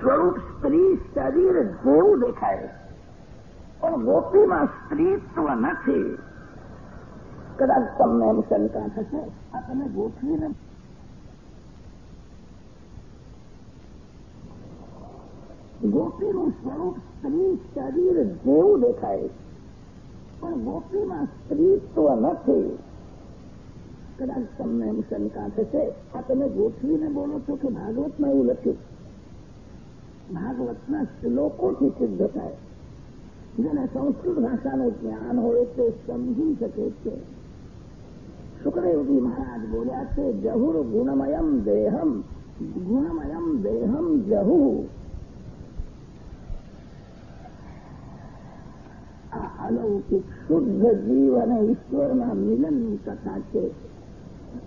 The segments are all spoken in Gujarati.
સ્વરૂપ સ્ત્રી શરીર જેવું દેખાય. પણ ગોપીમાં સ્ત્રીત્વ નથી. કદાચ તમને એમ શંકા થશે. આ તમે ગોઠવીને ગોપીનું સ્વરૂપ સ્ત્રી શરીર જેવું દેખાય. પણ ગોપીમાં સ્ત્રીત્વ નથી. કદાચ તમને એમ શંકા થશે. આ તમે ગોઠવીને બોલો છો કે ભાગવતમાં એવું લખ્યું? ભાગવતના શ્લોકોથી સિદ્ધ થાય જેને સંસ્કૃત ભાષાનું જ્ઞાન હોય તે સમજી શકે છે. સુખદેવજી મહારાજ બોલ્યા છે, જહુર ગુણમયમ દેહમ ગુણમયમ દેહમ જહુ. આ અલૌકિક શુદ્ધ જીવ અને ઈશ્વરના મિલનની કથા છે.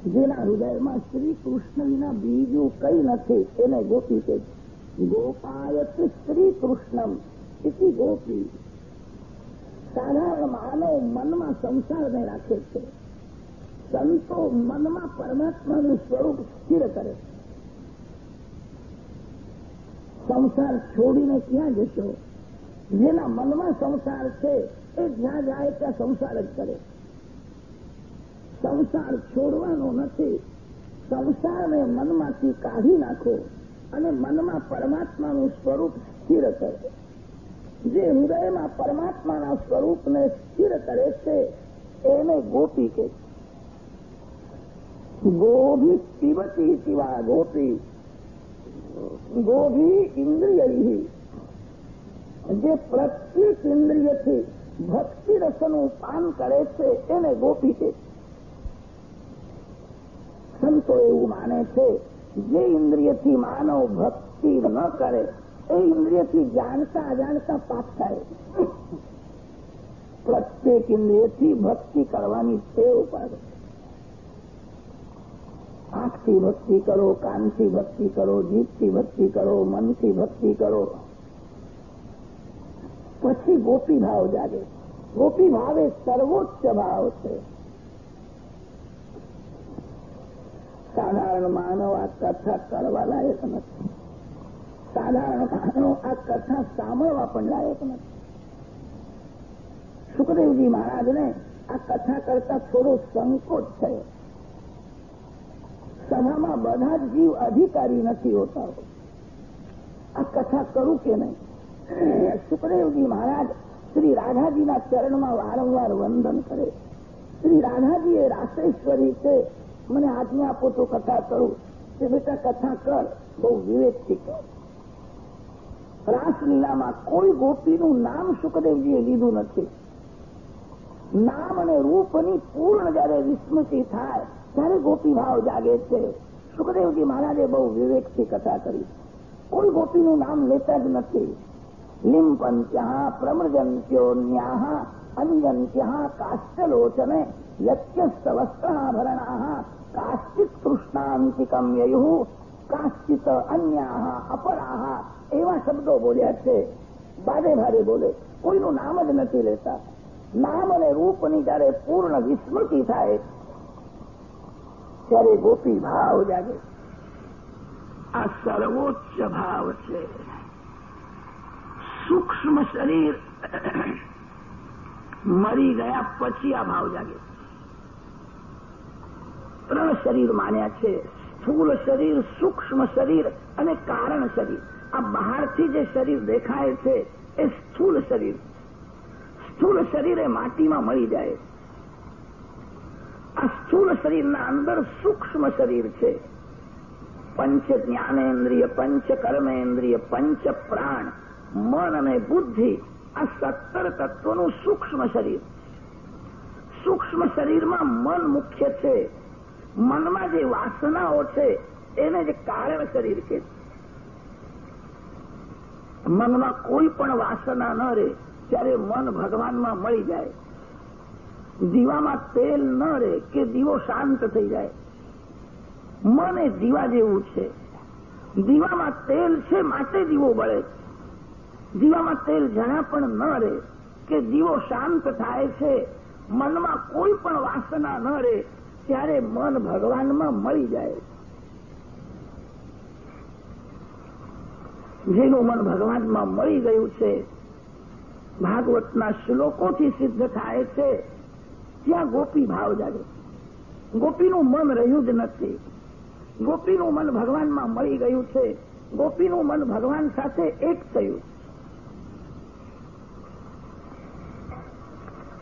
જેના હૃદયમાં શ્રી કૃષ્ણ વિના બીજું કઈ નથી. એને ગોપી છે ગોપાયત શ્રી કૃષ્ણમ ઇતિ ગોપી સાધારણ માનવ મનમાં સંસારને રાખે છે સંતો મનમાં પરમાત્માનું સ્વરૂપ સ્થિર કરે સંસાર છોડીને ક્યાં જશો જેના મનમાં સંસાર છે એ જ્યાં જાય ત્યાં સંસાર જ કરે સંસાર છોડવાનો નથી સંસારને મનમાંથી કાઢી નાખો અને મનમાં પરમાત્માનું સ્વરૂપ સ્થિર કરે. જે હૃદયમાં પરમાત્માના સ્વરૂપને સ્થિર કરે છે, એને ગોપી કે ગોભી પીવતી શિવા ગોપી. ગોભી ઇન્દ્રિય જે પ્રત્યેક ઇન્દ્રિયથી ભક્તિ રસનું પાન કરે છે, એને ગોપી છે. સંતો એવું માને છે જે ઇન્દ્રિયથી માનવ ભક્તિ ન કરે, એ ઇન્દ્રિયથી જાણતા અજાણતા પાપ થાય. પ્રત્યેક ઇન્દ્રિયથી ભક્તિ કરવાની ટેવ પાડે આંખથી ભક્તિ કરો, કાનથી ભક્તિ કરો, જીભથી ભક્તિ કરો, મનથી ભક્તિ કરો. પછી ગોપી ભાવ જાગે. ગોપી ભાવે સર્વોચ્ચ ભાવ છે. સાધારણ માનવ આ કથા કરવા લાયક નથી સાધારણ માનવ આ કથા સાંભળવા પણ લાયક નથી સુખદેવજી મહારાજને આ કથા કરતા થોડો સંકોચ થયો સભામાં બધા જ જીવ અધિકારી નથી હોતા આ કથા કરું કે નહીં સુખદેવજી મહારાજ શ્રી રાધાજીના ચરણમાં વારંવાર વંદન કરે શ્રી રાધાજી એ રાસેશ્વરી છે મને આજ્ઞા આપો તો કથા કરું. કે બેટા કથા કર. બહુ વિવેકથી કર. કોઈ ગોપીનું નામ સુખદેવજીએ લીધું નથી. નામ અને રૂપની પૂર્ણ જયારે વિસ્મૃતિ થાય, ત્યારે ગોપી જાગે છે. સુખદેવજી મહારાજે બહુ વિવેકથી કથા કરી. કોઈ ગોપીનું નામ લેતા જ નથી. લિંપંત્યા પ્રમૃજંત્યોન્યા અંજંત્યા યત્યસ્ત વસ્ત્રાભરણા કાશ્ચિત કૃષ્ણાંતિકમ યયુ કાશ્ચિત અન્યા અપરાહ એવા શબ્દો બોલ્યા છે બારે ભારે બોલે કોઈનું નામ જ નથી લેતા નામ અને રૂપની જયારે પૂર્ણ વિસ્મૃતિ થાય ત્યારે ગોપી ભાવ જાગે આ સર્વોચ્ચ ભાવ છે સૂક્ષ્મ શરીર મરી ગયા પછી આ ભાવ જાગે ત્રણ શરીર માન્યા છે. સ્થૂળ શરીર, સૂક્ષ્મ શરીર અને કારણ શરીર. આ બહારથી જે શરીર દેખાય છે, એ સ્થૂળ શરીર. સ્થૂળ શરીર એ માટીમાં મળી જાય. આ સ્થૂળ શરીરના અંદર સૂક્ષ્મ શરીર છે. પંચ જ્ઞાનેન્દ્રિય, પંચ કર્મેન્દ્રિય, પંચ પ્રાણ, મન અને બુદ્ધિ આ સત્તર તત્વોનું સૂક્ષ્મ શરીર. સૂક્ષ્મ શરીરમાં મન મુખ્ય છે. મનમાં જે વાસનાઓ છે, એને જે કારણ શરીર કે. મનમાં કોઈ પણ વાસના ન રહે, ત્યારે મન ભગવાનમાં મળી જાય. દીવામાં તેલ ન રહે, કે દીવો શાંત થઈ જાય. મન એ દીવા જેવું છે. દીવામાં તેલ છે, માટે દીવો બળે દીવામાં તેલ જણા પણ ન રહે, કે દીવો શાંત થાય છે, મનમાં કોઈ પણ વાસના ન રહે, ત્યારે મન ભગવાનમાં મળી જાય. જેનું મન ભગવાનમાં મળી ગયું છે, ભાગવતના શ્લોકોથી સિદ્ધ થાય છે, ત્યાં ગોપી ભાવ જાગે. ગોપીનું મન રહ્યું જ નથી. ગોપીનું મન ભગવાનમાં મળી ગયું છે. ગોપીનું મન ભગવાન સાથે એક થયું.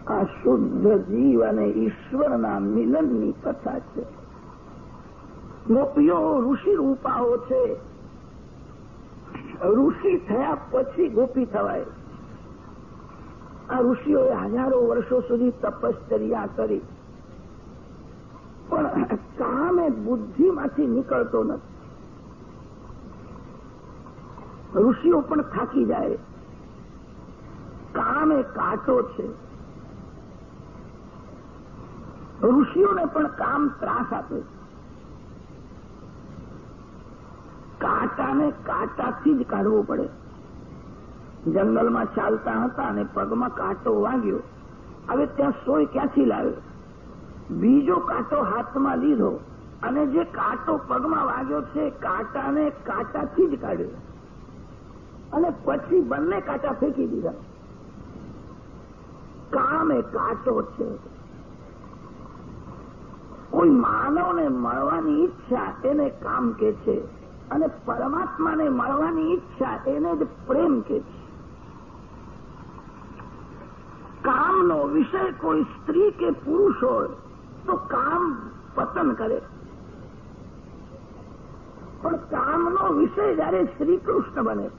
આ શુદ્ધ જીવ અને ઈશ્વરના મિલનની કથા છે. ગોપીઓ ઋષિ રૂપાઓ છે. ઋષિ થયા પછી ગોપી થવાય. આ ઋષિઓએ હજારો વર્ષો સુધી તપશ્ચર્યા કરી. પણ કામ એ બુદ્ધિમાંથી નીકળતો નથી. ઋષિઓ પણ થાકી જાય. કામ એ કાંટો છે. ઋષિઓને પણ કામ ત્રાસ આપે કાંટાને કાંટાથી જ કાઢવો પડે. જંગલમાં ચાલતા હતા અને પગમાં કાંટો વાગ્યો. હવે ત્યાં સોય ક્યાંથી લાવ્યો બીજો કાંટો હાથમાં લીધો અને જે કાંટો પગમાં વાગ્યો છે, કાંટાને કાંટાથી જ કાઢ્યો. અને પછી બંને કાંટા ફેંકી દીધા. કામ એ કાંટો છે. કોઈ માનવને મળવાની ઈચ્છા એને કામ કે છે અને પરમાત્માને મળવાની ઈચ્છા એને જ પ્રેમ કે છે. કામનો વિષય કોઈ સ્ત્રી કે પુરુષ હોય તો કામ પતન કરે. પણ કામનો વિષય જયારે શ્રીકૃષ્ણ બને,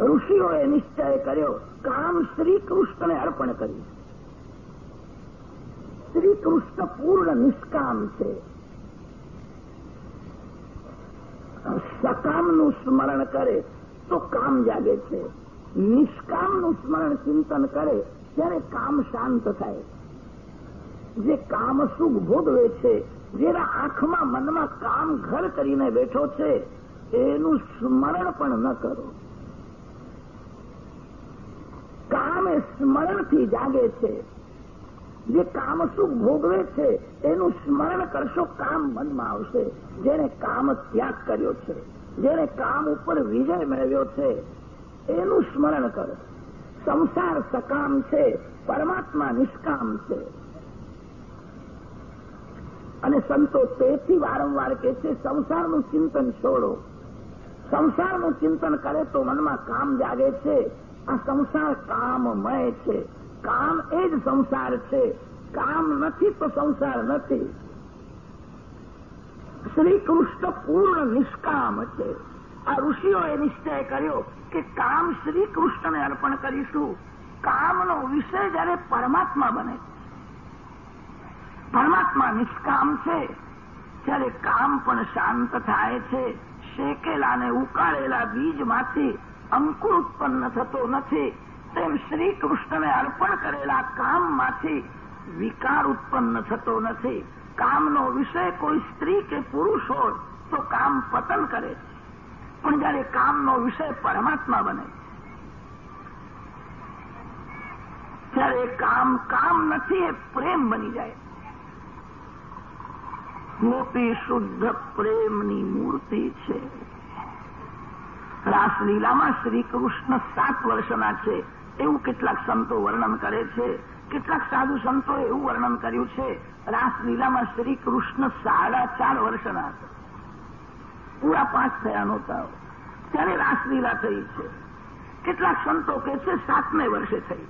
ઋષિઓએ નિશ્ચય કર્યો, કામ શ્રી કૃષ્ણને અર્પણ કર્યું. શ્રી કૃષ્ણ પૂર્ણ નિષ્કામ છે સકામનું સ્મરણ કરે તો કામ જાગે છે નિષ્કામનું સ્મરણ ચિંતન કરે ત્યારે કામ શાંત થાય જે કામ સુખ ભોગવે છે જેના આંખમાં મનમાં કામ ઘર કરીને બેઠો છે એનું સ્મરણ પણ ન કરો કામ એ સ્મરણથી જાગે છે જે કામ સુખ ભોગવે છે, એનું સ્મરણ કરશો, કામ મનમાં આવશે. જેને કામ ત્યાગ કર્યો છે જેને કામ ઉપર વિજય મેળવ્યો છે, એનું સ્મરણ કરો. સંસાર સકામ છે, પરમાત્મા નિષ્કામ છે. અને સંતો તેથી વારંવાર કે છે, સંસારનું ચિંતન છોડો. સંસારનું ચિંતન કરે તો મનમાં કામ જાગે છે, આ સંસાર કામમય છે. કામ એ જ સંસાર છે. કામ નથી તો સંસાર નથી. શ્રી કૃષ્ણ પૂર્ણ નિષ્કામ છે. આ ઋષિઓએ નિશ્ચય કર્યો કે કામ શ્રી કૃષ્ણને અર્પણ કરીશું. કામનો વિષય જયારે પરમાત્મા બને. પરમાત્મા નિષ્કામ છે. ત્યારે કામ પણ શાંત થાય છે. શેકેલા અને ઉકાળેલા બીજમાંથી અંકુર ઉત્પન્ન થતો નથી. તેમ શ્રી કૃષ્ણને અર્પણ કરેલા કામમાંથી વિકાર ઉત્પન્ન થતો નથી. કામનો વિષય કોઈ સ્ત્રી કે પુરુષ હોય તો કામ પતન કરે છે. પણ જયારે કામનો વિષય પરમાત્મા બને ત્યારે કામ કામ નથી, એ પ્રેમ બની જાય. મોટી શુદ્ધ પ્રેમની મૂર્તિ છે. રાસલીલામાં શ્રી કૃષ્ણ સાત વર્ષના છે. એવું કેટલાક સંતો વર્ણન કરે છે. કેટલાક સાધુ સંતોએ એવું વર્ણન કર્યું છે. રાસલીલામાં શ્રી કૃષ્ણ સાડા ચાર વર્ષના હતા. પૂરા પાંચ થયા નહોતા. ત્યારે રાસલીલા થઈ છે. કેટલાક સંતો કે છે સાતમે વર્ષે થઈ.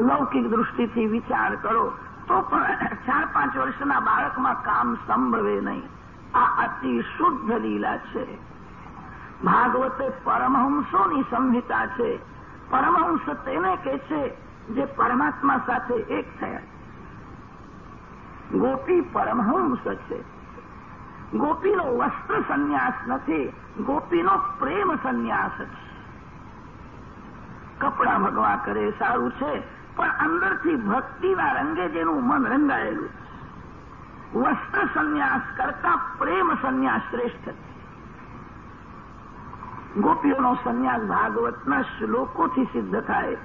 લૌકિક દૃષ્ટિથી વિચાર કરો તો પણ ચાર પાંચ વર્ષના બાળકમાં કામ સંભવે નહીં. આ અતિ શુદ્ધ લીલા છે. ભાગવતે પરમહંસોની સંહિતા છે. પરમહંસ તેને કે છે જે પરમાત્મા સાથે એક થયા. ગોપી પરમહંસ છે. ગોપીનો વસ્ત્ર સંન્યાસ નથી, ગોપીનો પ્રેમ સંન્યાસ છે. કપડા ભગવા કરે સારું છે, પણ અંદરથી ભક્તિના રંગે જેનું મન રંગાયેલું વસ્ત્ર સંન્યાસ કરતા પ્રેમ સંન્યાસ શ્રેષ્ઠ છે. ગોપીઓનો સંન્યાસ ભાગવતના શ્લોકોથી સિદ્ધ થાય.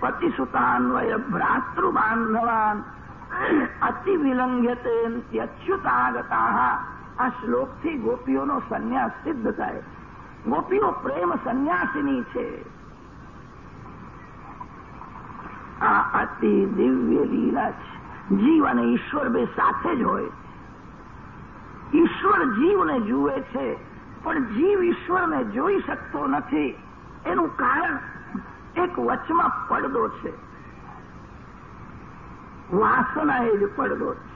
પતિસુતાન્વય ભ્રાતૃબાંધવાન અતિ વિલંઘ્યતે અચ્યુતાગતા આ શ્લોકથી ગોપીઓનો સંન્યાસ સિદ્ધ થાય. ગોપીઓ પ્રેમ સંન્યાસીની છે. આ અતિ દિવ્ય લીલા છે. જીવ અને ઈશ્વર બે સાથે જ હોય. ઈશ્વર જીવને જુએ છે. પણ જીવ ઈશ્વરને જોઈ શકતો નથી. એનું કારણ એક વચમાં પડદો છે. વાસના એ જ પડદો છે.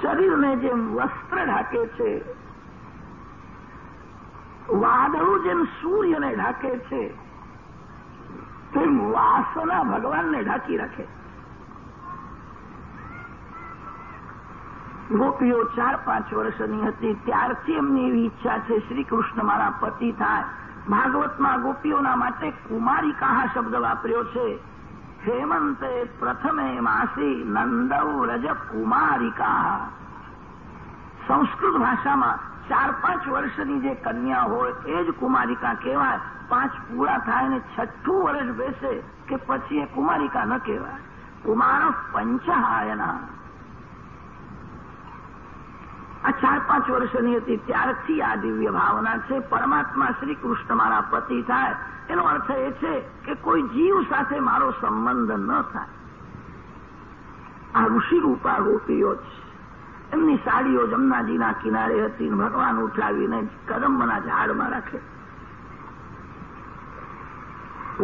શરીરને જેમ વસ્ત્ર ઢાકે છે, વાદળું જેમ સૂર્યને ઢાકે છે, તેમ વાસના ભગવાનને ઢાંકી રાખે ગોપીઓ ચાર પાંચ વર્ષની હતી. ત્યારથી એમની એવી ઈચ્છા છે શ્રી કૃષ્ણ મારા પતિ થાય. ભાગવતમાં ગોપીઓના માટે કુમારિકા શબ્દ વાપર્યો છે. હેમંતે પ્રથમે માસી નંદવ રજ કુમારિકા સંસ્કૃત ભાષામાં ચાર પાંચ વર્ષની જે કન્યા હોય, એ જ કુમારિકા કહેવાય. પાંચ પૂરા થાય ને છઠ્ઠું વર્ષ બેસે કે પછી એ કુમારિકા ન કહેવાય. કુમાર પંચહાયના. આ ચાર પાંચ વર્ષની હતી. ત્યારથી આ દિવ્ય ભાવના છે. પરમાત્મા શ્રી કૃષ્ણ મારા પતિ થાય. એનો અર્થ એ છે કે કોઈ જીવ સાથે મારો સંબંધ ન થાય. આ ઋષિ રૂપા ગોપીઓ છે એમની સાડીઓ જમનાજીના કિનારે હતી ભગવાન ઉઠાવીને કદંબના ઝાડમાં રાખે.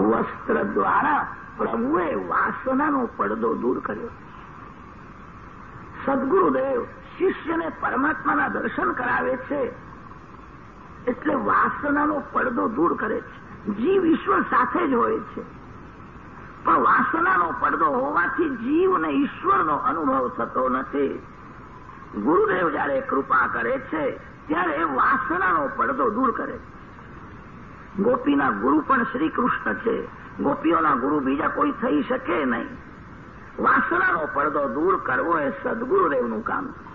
વસ્ત્ર દ્વારા પ્રભુએ વાસનાનો પડદો દૂર કર્યો. સદગુરુદેવ શિષ્યને પરમાત્માના દર્શન કરાવે છે એટલે વાસનાનો પડદો દૂર કરે છે. જીવ ઈશ્વર સાથે જ હોય છે. પણ વાસનાનો પડદો હોવાથી જીવને ઈશ્વરનો અનુભવ થતો નથી. ગુરુદેવ જયારે કૃપા કરે છે, ત્યારે વાસનાનો પડદો દૂર કરે ગોપીના ગુરુ પણ શ્રી કૃષ્ણ છે. ગોપીઓના ગુરુ બીજા કોઈ થઈ શકે નહીં. વાસનાનો પડદો દૂર કરવો એ સદગુરુદેવનું કામ છે.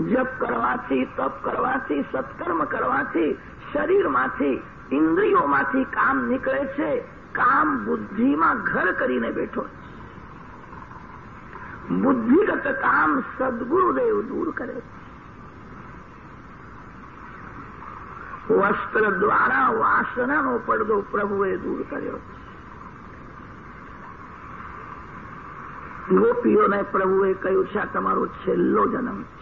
જપ કરવાથી, તપ કરવાથી, સત્કર્મ કરવાથી, શરીરમાંથી, ઇન્દ્રિયોમાંથી કામ નીકળે છે. કામ બુદ્ધિમાં ઘર કરીને બેઠો બુદ્ધિગત કામ સદગુરુદેવ દૂર કરે વસ્ત્ર દ્વારા વાસનાનો પડદો પ્રભુએ દૂર કર્યો છે. ગોપીઓને પ્રભુએ કહ્યું છે આ તમારો છેલ્લો જન્મ છે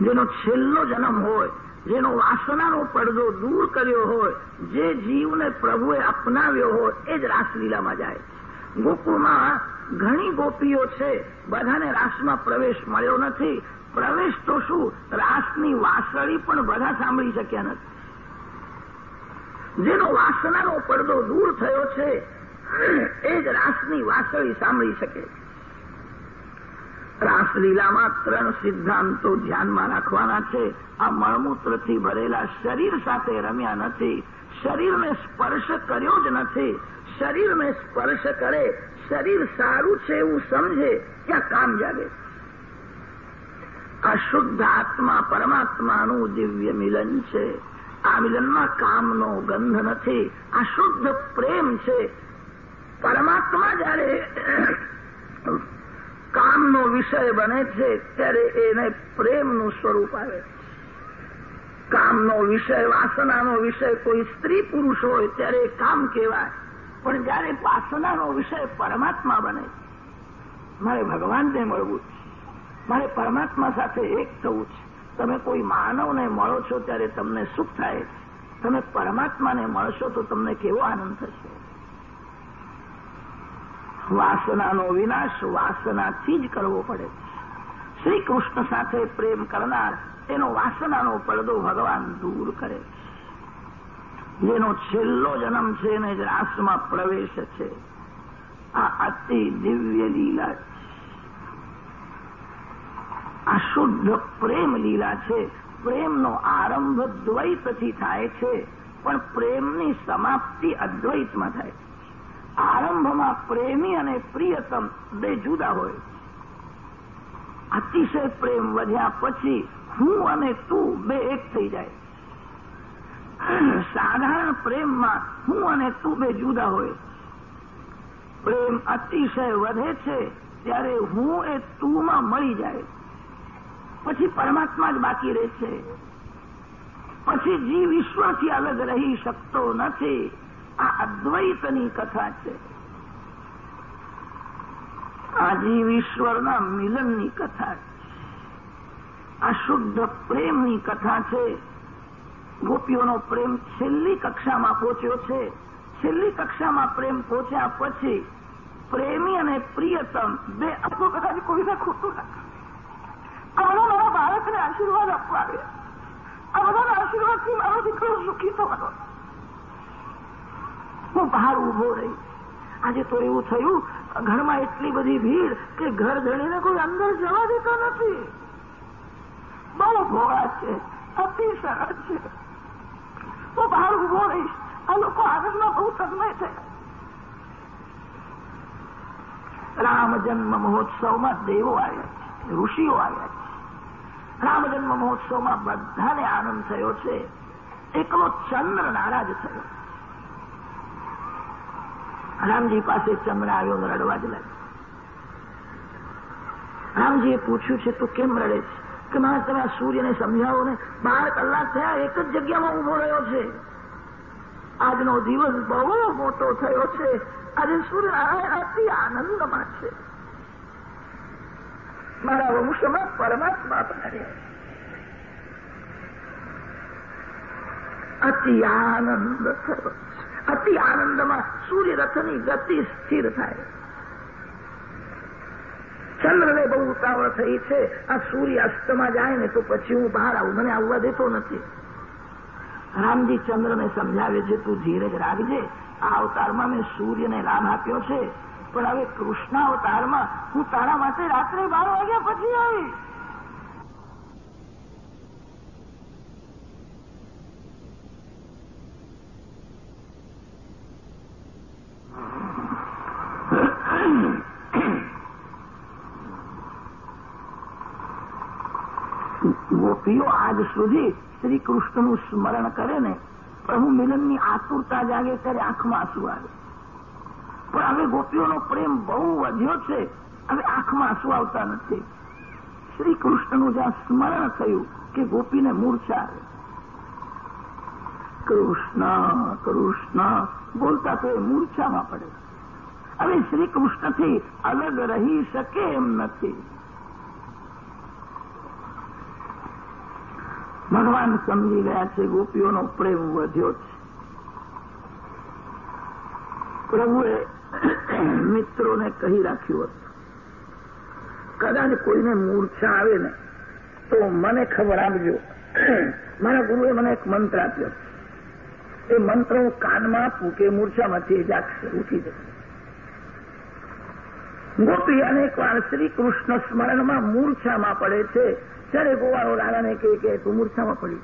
જેનો છેલ્લો જન્મ હોય, જેનો વાસનાનો પડદો દૂર કર્યો હોય, જે જીવને પ્રભુએ અપનાવ્યો હોય, એ જ રાસલીલામાં જાય ગોકુળમાં ઘણી ગોપીઓ છે, બધાને રાસમાં પ્રવેશ મળ્યો નથી. પ્રવેશ તો શું? રાસની વાસળી પણ બધા સાંભળી શક્યા નથી. જેનો વાસનાનો પડદો દૂર થયો છે, એ જ રાસની વાસળી સાંભળી શકે રાસલીલામાં ત્રણ સિદ્ધાંતો ધ્યાનમાં રાખવાના છે. આ મળમૂત્રથી ભરેલા શરીર સાથે રમ્યા નથી. શરીરને સ્પર્શ કર્યો જ નથી. શરીરને સ્પર્શ કરે. શરીર સારું છે એવું સમજે, ત્યાં કામ જાગે. આ શુદ્ધ આત્મા પરમાત્માનું દિવ્ય મિલન છે. આ મિલનમાં કામનો ગંધ નથી. આ શુદ્ધ પ્રેમ છે. પરમાત્મા જયારે કામનો વિષય બને છે, ત્યારે એને પ્રેમનું સ્વરૂપ આવે. કામનો વિષય, વાસનાનો વિષય, કોઈ સ્ત્રી પુરુષ હોય ત્યારે કામ કહેવાય. પણ જયારે વાસનાનો વિષય પરમાત્મા બને મારે ભગવાનને મળવું છે. મારે પરમાત્મા સાથે એક થવું છે. તમે કોઈ માનવને મળો છો ત્યારે તમને સુખ થાય તમે પરમાત્માને મળશો તો તમને કેવો આનંદ થશે? વાસનાનો વિનાશ વાસનાથી જ કરવો પડે શ્રી કૃષ્ણ સાથે પ્રેમ કરનાર એનો વાસનાનો પડદો ભગવાન દૂર કરે જેનો છેલ્લો જન્મ છે એને જ રાસમાં પ્રવેશ છે. આ અતિ દિવ્ય લીલા આ શુદ્ધ પ્રેમ લીલા છે. પ્રેમનો આરંભ દ્વૈતથી થાય છે, પણ પ્રેમની સમાપ્તિ અદ્વૈતમાં થાય છે. આરંભમાં પ્રેમી અને પ્રિયતમ બે જુદા હોય. અતિશય પ્રેમ વધ્યા પછી હું અને તું બે એક થઈ જાય. સાધારણ પ્રેમમાં હું અને તું બે જુદા હોય. પ્રેમ અતિશય વધે છે ત્યારે હું એ તુંમાં મળી જાય. પછી પરમાત્મા જ બાકી રહે છે. પછી જીવ ઈશ્વરથી અલગ રહી શકતો નથી. આ અદ્વૈતની કથા છે. આ જીવ ઈશ્વરના મિલનની કથા છે. આ શુદ્ધ પ્રેમની કથા છે. ગોપીઓનો પ્રેમ છેલ્લી કક્ષામાં પહોંચ્યો છે. છેલ્લી કક્ષામાં પ્રેમ પહોંચ્યા પછી પ્રેમી અને પ્રિયતમ બે આપણું કદાચ કોઈને ખોટું નથી. આ બધા મારા બાળકને આશીર્વાદ આપવા આવ્યા. આ બધાના આશીર્વાદથી મારો દીકરો સુખી થવાનો હું બહાર ઊભો રહી આજે તો એવું થયું, ઘરમાં એટલી બધી ભીડ કે ઘર ધણીને કોઈ અંદર જવા દેતો નથી. બહુ ભોળા છે અતિ સરળ છે. હું બહાર ઊભો રહીશ, આ લોકો આગળમાં બહુ તન્મય થયા રામ જન્મ મહોત્સવમાં દેવો આવ્યા છે, ઋષિઓ આવ્યા છે. રામ જન્મ મહોત્સવમાં બધાને આનંદ થયો છે. એકલો ચંદ્ર નારાજ થયો. રામજી પાસે ને રડવા જ લાગ્યો. રામજીએ પૂછ્યું છે, તું કેમ રડે છે? કે મારે તમે સૂર્યને સમજાવો ને? બાર કલાક થયા, એક જ જગ્યામાં ઊભો રહ્યો છે. આજનો દિવસ બહુ મોટો થયો છે. આજે સૂર્યનારાયણ અતિ આનંદમાં છે. મારા વંશમાં પરમાત્મા પધાર્યા અતિ આનંદ થયો અતિ આનંદમાં સૂર્યરથની ગતિ સ્થિર થાય ચંદ્રને બહુ ઉતાવળ થઈ છે આ સૂર્ય અસ્તમાં જાય ને તો પછી હું બહાર આવું મને આવવા દેતો નથી રામજી ચંદ્રને સમજાવે છે તું ધીરજ રાખજે આ અવતારમાં મેં સૂર્યને રામ આપ્યો છે પણ હવે કૃષ્ણ અવતારમાં હું તારા માટે રાત્રે બાર વાગ્યા પછી આવી ગોપીઓ આજ સુધી શ્રી કૃષ્ણનું સ્મરણ કરે ને, પ્રભુ મિલનની આતુરતા જાગે ત્યારે આંખમાં આંસુ આવે. પણ હવે ગોપીઓનો પ્રેમ બહુ વધ્યો છે, હવે આંખમાં આંસુ આવતા નથી. શ્રી કૃષ્ણનું જ્યાં સ્મરણ થયું કે ગોપીને મૂર્છા આવે. કૃષ્ણ કૃષ્ણ, બોલતા તો એ મૂર્છામાં પડે. હવે શ્રી કૃષ્ણથી અલગ રહી શકે એમ નથી. ભગવાન સમજી ગયા છે, ગોપીઓનો પ્રેમ વધ્યો છે. પ્રભુએ મિત્રોને કહી રાખ્યું હતું, કદાચ કોઈને મૂર્છા આવે ને, તો મને ખબર આપજો. મારા ગુરુએ મને એક મંત્ર આપ્યો. એ મંત્ર હું કાનમાં આપું કે મૂર્છામાંથી જાગશે, ઉઠી જશે ગોપી અનેક વાર શ્રી કૃષ્ણ સ્મરણમાં મૂર્છામાં પડે છે. ત્યારે ગોવાળો રાણાને કહે કે, તું મૂર્છામાં પડી.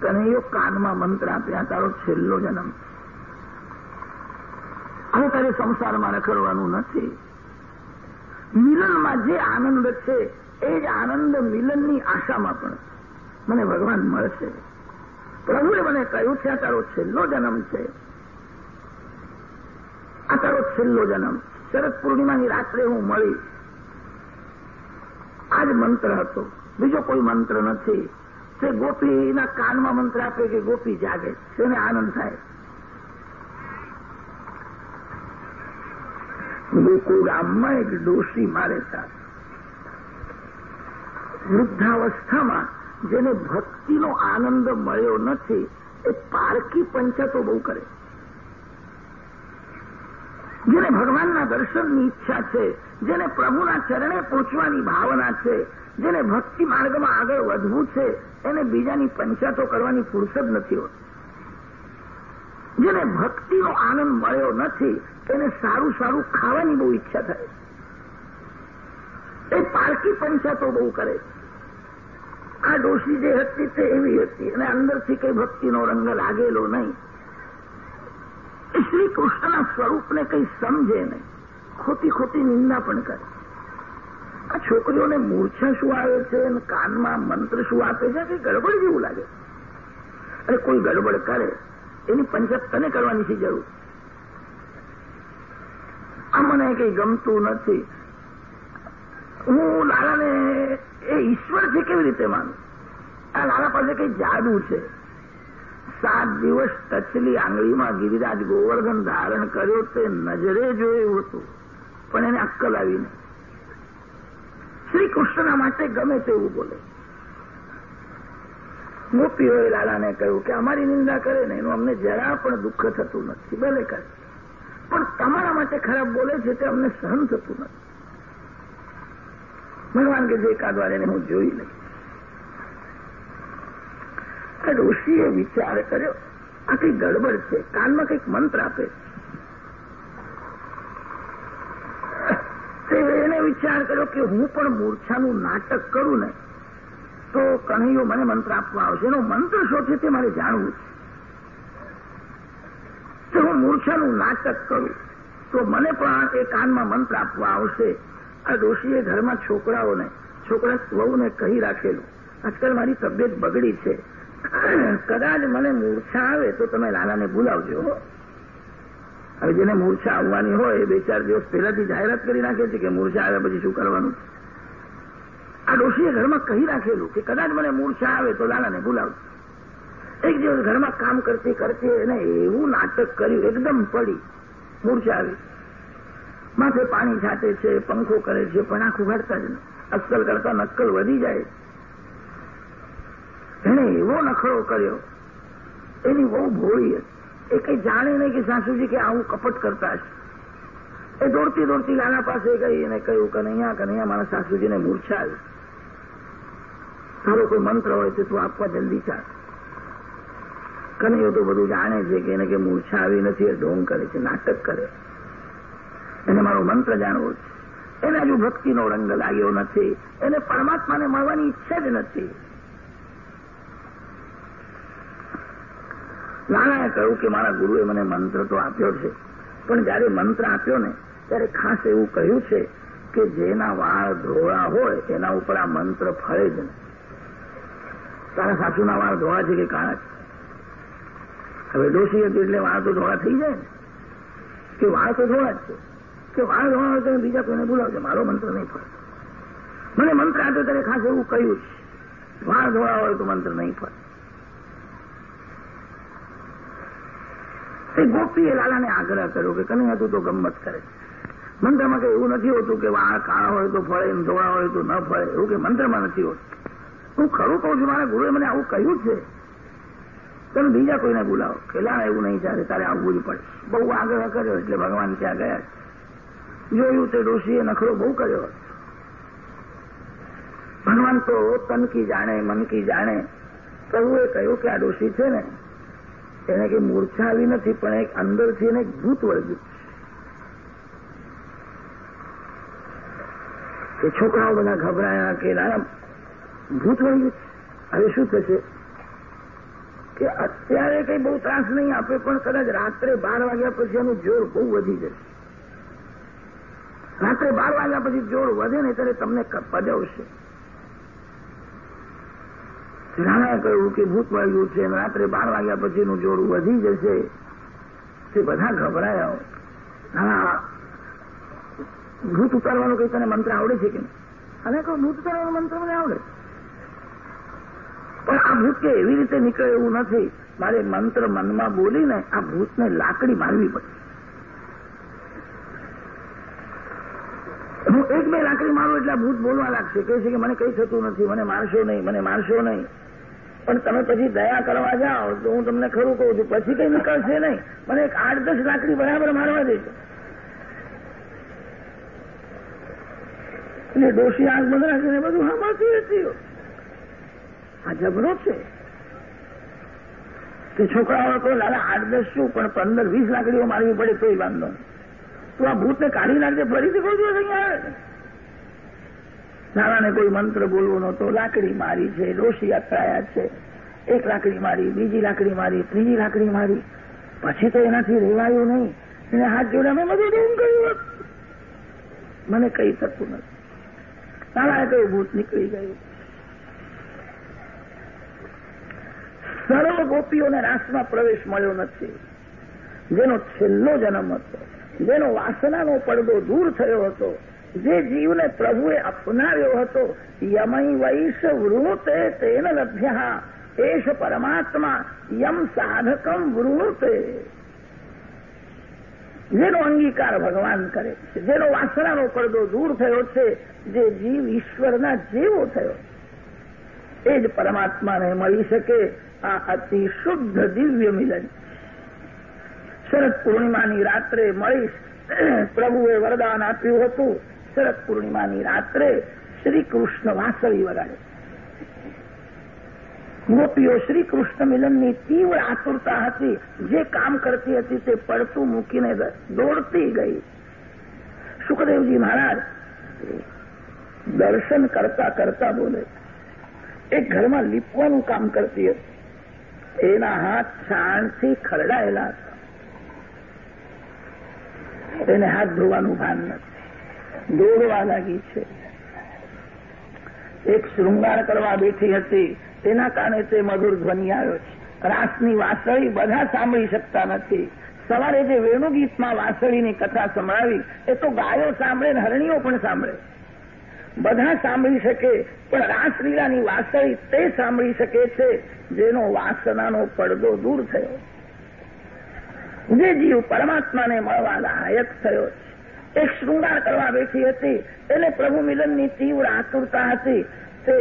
કનૈયો કાનમાં મંત્ર આપ્યા, તારો છેલ્લો જન્મ. હવે તારે સંસારમાં રખડવાનું નથી. મિલનમાં જે આનંદ છે, એ જ આનંદ મિલનની આશામાં પણ મને ભગવાન મળશે. પ્રભુએ મને કહ્યું છે, આ તારો છેલ્લો જન્મ છે. આ તારો છેલ્લો જન્મ. શરદ પૂર્ણિમાની રાત્રે હું મળી. આ જ મંત્ર હતો. બીજો કોઈ મંત્ર નથી. તે ગોપીના કાનમાં મંત્ર આપે કે ગોપી જાગે. તેને આનંદ થાય. ગોકુળામમાં એક ડોશી મારે સાથ વૃદ્ધાવસ્થામાં જેને ભક્તિનો આનંદ મળ્યો નથી, એ પારકી પંચાતો બહુ કરે. જેને ભગવાનના દર્શનની ઈચ્છા છે, જેને પ્રભુના ચરણે પહોંચવાની ભાવના છે જેને ભક્તિ માર્ગમાં આગળ વધવું છે, એને બીજાની પંચાતો કરવાની ફુરસદ નથી હોતી. જેને ભક્તિનો આનંદ મળ્યો નથી, એને સારું સારું ખાવાની બહુ ઈચ્છા થાય. એ પારકી પંચાતો બહુ કરે. આ ડોશી જે હતી તે એવી હતી, અને અંદરથી કઈ ભક્તિનો રંગ લાગેલો નહીં. શ્રી કૃષ્ણના સ્વરૂપને કઈ સમજે નહીં. ખોટી ખોટી નિંદા પણ કરે. આ છોકરીઓને મૂર્છા શું આવે છે? અને કાનમાં મંત્ર શું આપે છે? કે ગડબડ જેવું લાગે? અને કોઈ ગડબડ કરે, એની પંચાયત તને કરવાની છે જરૂર. આ મને કંઈ ગમતું નથી. હું લાલાને એ ઈશ્વર છે કેવી રીતે માનું? આ લાલા પાસે કઈ જાદુ છે? સાત દિવસ ટચલી આંગળીમાં ગિરિરાજ ગોવર્ધન ધારણ કર્યો તે નજરે જોયું હતું, પણ એને અક્કલ આવી નહીં શ્રી કૃષ્ણના માટે ગમે તેવું બોલે. ગોપીઓએ લાલાને કહ્યું કે અમારી નિંદા કરે ને, એનું અમને જરા પણ દુઃખ થતું નથી, ભલે કરે. પણ તમારા માટે ખરાબ બોલે છે તે અમને સહન થતું નથી. ભગવાન કે જે એકાદ વાર એને હું જોઈ લઈ ઋષિએ વિચાર કર્યો આ કઈ ગડબડ છે, કાનમાં કંઈક મંત્ર આપે તે એને વિચાર કર્યો કે હું પણ મૂર્છાનું નાટક કરું ને, તો કનૈયો મને મંત્ર આપવા આવશે. એનો મંત્ર શું છે તે મારે જાણવું છે. હું મૂર્છાનું નાટક કરું, તો મને પણ એ કાનમાં મંત્ર આપવા આવશે. આ ડોશીએ ઘરમાં છોકરાઓને, છોકરા વહુને કહી રાખેલું, આજકાલ મારી તબિયત બગડી છે. કદાચ મને મૂર્છા આવે તો તમે લાલાને બોલાવજો. હવે જેને મૂર્છા આવવાની હોય, બે ચાર દિવસ પહેલાથી જાહેરાત કરી નાખે છે કે મૂર્છા આવ્યા પછી શું કરવાનું? આ ડોશીએ ઘરમાં કહી રાખેલું કે કદાચ મને મૂર્છા આવે તો લાલાને બોલાવજો. એક દિવસ ઘરમાં કામ કરતી કરતી એને એવું નાટક કર્યું, એકદમ પડી. મૂર્છા આવી. માથે પાણી છાંટે છે, પંખો કરે છે, પણ આંખ ઉઘાડતા જ નહીં અક્કલ કરતા નક્કલ વધી જાય. એને એવો નખરો કર્યો. એની બહુ ભોળી હતી. એ કઈ જાણે નહીં કે સાસુજી કે આવું કપટ કરતા છે એ દોડતી દોડતી લાલા પાસે ગઈ અને કહ્યું કનૈયા કનૈયા મારા સાસુજીને મૂર્છા તારો કોઈ મંત્ર હોય તો તું આપવા જલ્દી ચાલ. કનૈયો તો બધું જાણે છે કે એને કે મૂર્છા આવી નથી, એ ઢોંગ કરે છે, નાટક કરે. એને મારો મંત્ર જાણવો છે. એને હજુ ભક્તિનો રંગ લાગ્યો નથી. એને પરમાત્માને મળવાની ઈચ્છા જ નથી. લાલાએ કહ્યું કે મારા ગુરુએ મને મંત્ર તો આપ્યો છે. પણ જયારે મંત્ર આપ્યો ને, ત્યારે ખાસ એવું કહ્યું છે કે જેના વાળ ધોળા હોય, એના ઉપર આ મંત્ર ફળે જ નહીં. તારા સાસુના વાળ ધોળા છે કે કાળા છે? હવે ડોસી હતી એટલે વાળ તો ધોળા થઈ જાય ને. કે વાળ તો ધોળા જ છે. કે વાળ ધોળા હોય તો બીજા કોઈને બોલાવજો. મારો મંત્ર નહીં ફળે મને મંત્ર આપ્યો ત્યારે ખાસ એવું કહ્યું છે. વાળ ધોળા હોય તો મંત્ર નહીં ફળે એ ગોપીએ લાલાને આગ્રહ કર્યો કે કનૈયા તું તો ગમત કરે. મંત્રમાં કઈ એવું નથી હોતું કે વાળ કાળા હોય તો ફળે ધોળા હોય તો ન ફળે. એવું કે મંત્રમાં નથી હોતું. હું ખરું કહું છું, મારા ગુરુએ મને આવું કહ્યું છે. તમે બીજા કોઈને બોલાવો. કે લા એવું નહીં ચાલે, તારે આવવું જ પડે. બહુ આગ્રહ કર્યો એટલે ભગવાન ત્યાં ગયા. જોયું તે ડોશીએ નખરો બહુ કર્યો ભગવાન તો તનકી જાણે મનકી જાણે. પ્રભુએ કહ્યું કે આ ડોશી છે ને એને કે મૂર્છા આવી નથી, પણ એક અંદરથી એને ભૂત વળગ્યું કે છોકરાઓ બધા ગભરાયા કે નાના ભૂત વળગ્યું હવે શું થશે? કે અત્યારે કઈ બહુ ત્રાસ નહીં આપે, પણ કદાચ રાત્રે બાર વાગ્યા પછી એનું જોર બહુ વધી જશે. રાત્રે બાર વાગ્યા પછી જોર વધે ને ત્યારે તમને પજવશે. રાણાએ કહ્યું કે ભૂત વાગ્યું છે રાત્રે બાર વાગ્યા પછીનું જોડું વધી જશે. તે બધા ગભરાયા હા ભૂત ઉતારવાનો કઈ તને મંત્ર આવડે છે કે અને કહું ભૂત ઉતારવાનો મંત્ર મને આવડે. પણ આ ભૂત કે એવી રીતે નીકળે એવું નથી. મારે મંત્ર મનમાં બોલીને આ ભૂતને લાકડી મારવી પડે. હું એક બે લાકડી મારું એટલે ભૂત બોલવા લાગશે. કહે છે કે મને કઈ થતું નથી. મને મારશો નહીં મને મારશો નહીં. પણ તમે પછી દયા કરવા જાઓ તો હું તમને ખરું કહું છું. પછી કઈ નીકળશે નહીં. મને એક આઠ દસ લાકડી બરાબર મારવા દેજો. એટલે ડોશી આગ બંધ રાખીને બધું સાંભળતી હતી આ જબરો છે. કે છોકરાઓ તો લાલા આઠ દસ શું? પણ પંદર વીસ લાકડીઓ મારવી પડે તોય વાંધો તું આ ભૂતને કાઢી નાખજે, ફરીથી કોઈ દિવસ અહીંયા આવે નાનાને કોઈ મંત્ર બોલવો નહોતો. લાકડી મારી છે, ડોશી અથડાયા છે. એક લાકડી મારી, બીજી લાકડી મારી, ત્રીજી લાકડી મારી. પછી તો એનાથી રેવાયું નહીં. એને હાથ જોડે અમે બધું ડૂમ કહ્યું મને કઈ થતું નથી. નાનાએ કહ્યું ભૂત નીકળી ગયું. સર્વ ગોપીઓને રાસમાં પ્રવેશ મળ્યો નથી. જેનો છેલ્લો જન્મ હતો, જેનો વાસનાનો પડદો દૂર થયો હતો જે જીવને પ્રભુએ અપનાવ્યો હતો યમય વૈશ વૃણુતે તેન લભ્ય એશ પરમાત્મા યમ સાધકમ વૃણુતે જેનો અંગીકાર ભગવાન કરે છે, જેનો વાસણાનો પડદો દૂર થયો છે, જે જીવ ઈશ્વરના જેવો થયો. એ જ પરમાત્માને મળી શકે આ અતિ શુદ્ધ દિવ્ય મિલન. શરદ પૂર્ણિમાની રાત્રે મળીશ પ્રભુએ વરદાન આપ્યું હતું. શરદ પૂર્ણિમાની રાત્રે શ્રી કૃષ્ણ વાસળી વગાડે. ગોપીઓ શ્રી કૃષ્ણ મિલનની તીવ્ર આતુરતા હતી. જે કામ કરતી હતી તે પડતું મૂકીને દોડતી ગઈ. સુખદેવજી મહારાજ દર્શન કરતા કરતા બોલે, એક ઘરમાં લીપવાનું કામ કરતી હતી. એના હાથ છાણથી ખરડાયેલા હતા. એને હાથ ધોવાનું ભાન નથી. દોડવા લાગી છે. એક શૃંગાર કરવા બેઠી હતી. તેના કારણે તે મધુર ધ્વનિ આવ્યો છે. રાસની વાસળી બધા સાંભળી શકતા નથી. સવારે જે વેણુગીતમાં વાસળીની કથા સંભળાવી, એ તો ગાયો સાંભળે ને હરણીઓ પણ સાંભળે. બધા સાંભળી શકે, પણ રાસલીલાની વાસળી તે સાંભળી શકે છે, જેનો વાસનાનો પડદો દૂર થયો. જે જીવ પરમાત્માને મળવા લાયક થયો છે. એક શૃંગાર કરવા બેઠી હતી. એને પ્રભુ મિલનની તીવ્ર આતુરતા હતી. તે